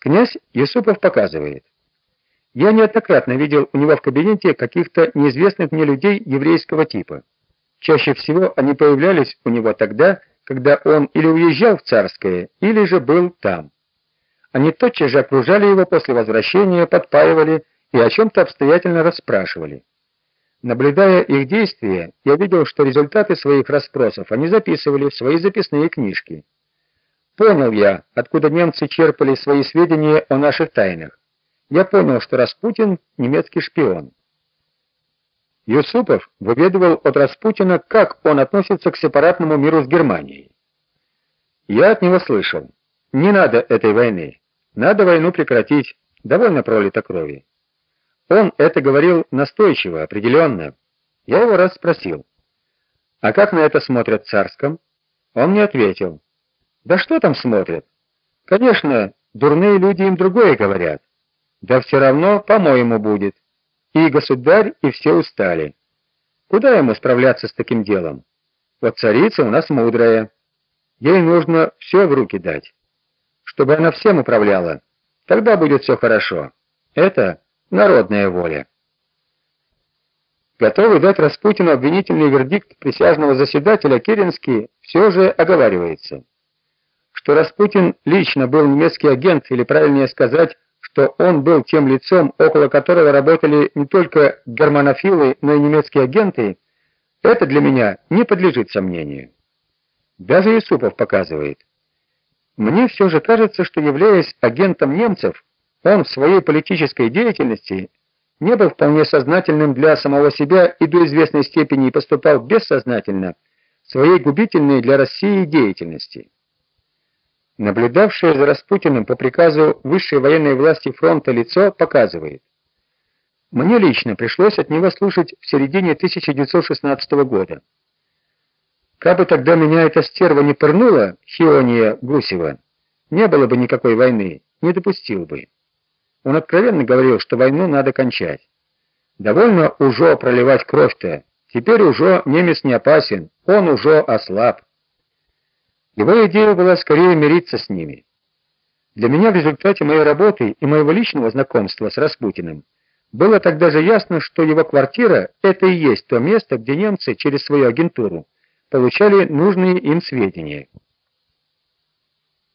Князь Юсупов показывает. Я неоднократно видел у него в кабинете каких-то неизвестных мне людей еврейского типа. Чаще всего они появлялись у него тогда, когда он или уезжал в Царское, или же был там. Они тотчас же окружали его после возвращения, подпаивали и о чем-то обстоятельно расспрашивали. Наблюдая их действия, я видел, что результаты своих расспросов они записывали в свои записные книжки. Понял я, откуда немцы черпали свои сведения о наших тайнах. Я понял, что Распутин немецкий шпион. Юсупов выведывал от Распутина, как он относится к сепаратному миру с Германией. Я от него слышал: "Не надо этой войны. Надо войну прекратить. Довольно пролито крови". Он это говорил настойчиво, определенно. Я его раз спросил: "А как на это смотрят в царском?" Он мне ответил: да что там смотрят? Конечно, дурные люди им другое говорят. Да все равно, по-моему, будет. И государь, и все устали. Куда ему справляться с таким делом? Вот царица у нас мудрая. Ей нужно все в руки дать, чтобы она всем управляла. Тогда будет все хорошо. Это народная воля. Готовый дать Распутину обвинительный вердикт присяжного заседателя Керенский все же оговаривается что Распутин лично был немецкий агент, или правильнее сказать, что он был тем лицом, около которого работали не только германофилы, но и немецкие агенты, это для меня не подлежит сомнению. Даже Юсупов показывает. Мне все же кажется, что являясь агентом немцев, он в своей политической деятельности не был вполне сознательным для самого себя и до известной степени поступал бессознательно в своей губительной для России деятельности. Наблюдавшее за Распутиным по приказу высшей военной власти фронта лицо показывает. Мне лично пришлось от него слушать в середине 1916 года. Как бы тогда меня эта стерва не пырнула, Хиония Гусева, не было бы никакой войны, не допустил бы. Он откровенно говорил, что войну надо кончать. Довольно уже проливать кровь-то. Теперь уже немец не опасен, он уже ослаб. Его идея была скорее мириться с ними. Для меня в результате моей работы и моего личного знакомства с Распутиным было тогда же ясно, что его квартира это и есть то место, где немцы через свою агентуру получали нужные им сведения.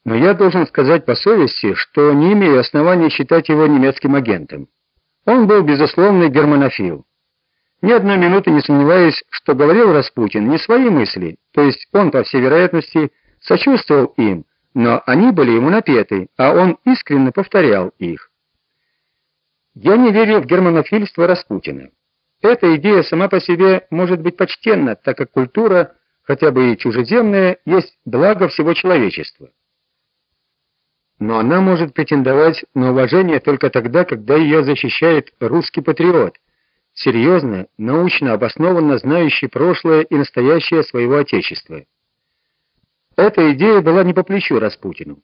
Но я должен сказать по совести, что не имею оснований считать его немецким агентом. Он был безусловный германофил. Ни одной минуты не сомневаюсь, что говорил Распутин не свои мысли, то есть он, по всей вероятности, сочувствовал им, но они были ему напеты, а он искренне повторял их. Я не верю в германофильство Распутина. Эта идея сама по себе может быть почтенна, так как культура, хотя бы и чужеземная, есть благо всего человечества. Но она может претендовать на уважение только тогда, когда ее защищает русский патриот, серьезно, научно обоснованно знающий прошлое и настоящее своего отечества. Эта идея была не по плечу Распутину.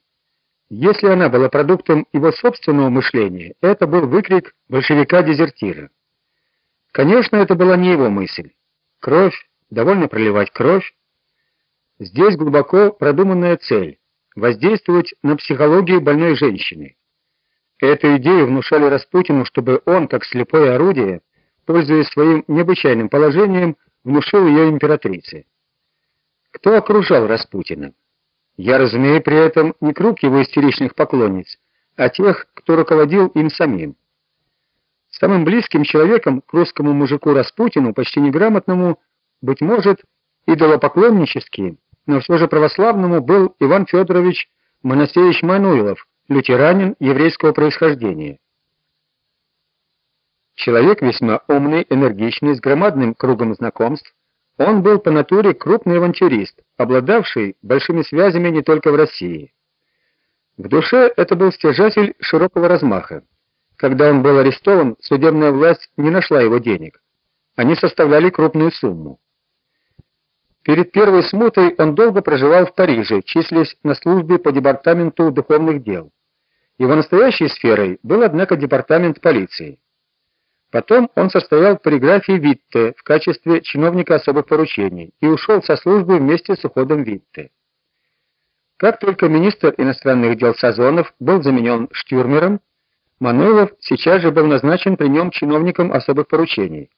Если она была продуктом его собственного мышления, это был выкрик большевика-дезертира. Конечно, это была не его мысль. Кровь, довольно проливать кровь. Здесь глубоко продуманная цель воздействовать на психологию больной женщины. Эту идею внушали Распутину, чтобы он, как слепое орудие, пользуясь своим необычайным положением, внушил ее императрице. Кто окружал Распутина? Я разумею при этом не круг его истеричных поклонниц, а тех, кто руководил им самим. Самым близким человеком к русскому мужику Распутину, почти неграмотному, быть может, идолопоклоннический, но все же православному был Иван Федорович Монастыревич Мануилов, лютеранин еврейского происхождения. Человек весьма умный, энергичный, с громадным кругом знакомств, он был по натуре крупный авантюрист, обладавший большими связями не только в России. В душе это был стяжатель широкого размаха. Когда он был арестован, судебная власть не нашла его денег. Они составляли крупную сумму. Перед первой смутой он долго проживал в Париже, числясь на службе по департаменту духовных дел. Его настоящей сферой был, однако, департамент полиции. Потом он состоял в полиграфии Витте в качестве чиновника особых поручений и ушел со службы вместе с уходом Витте. Как только министр иностранных дел Сазонов был заменен Штюрмером, Мануйлов сейчас же был назначен при нем чиновником особых поручений.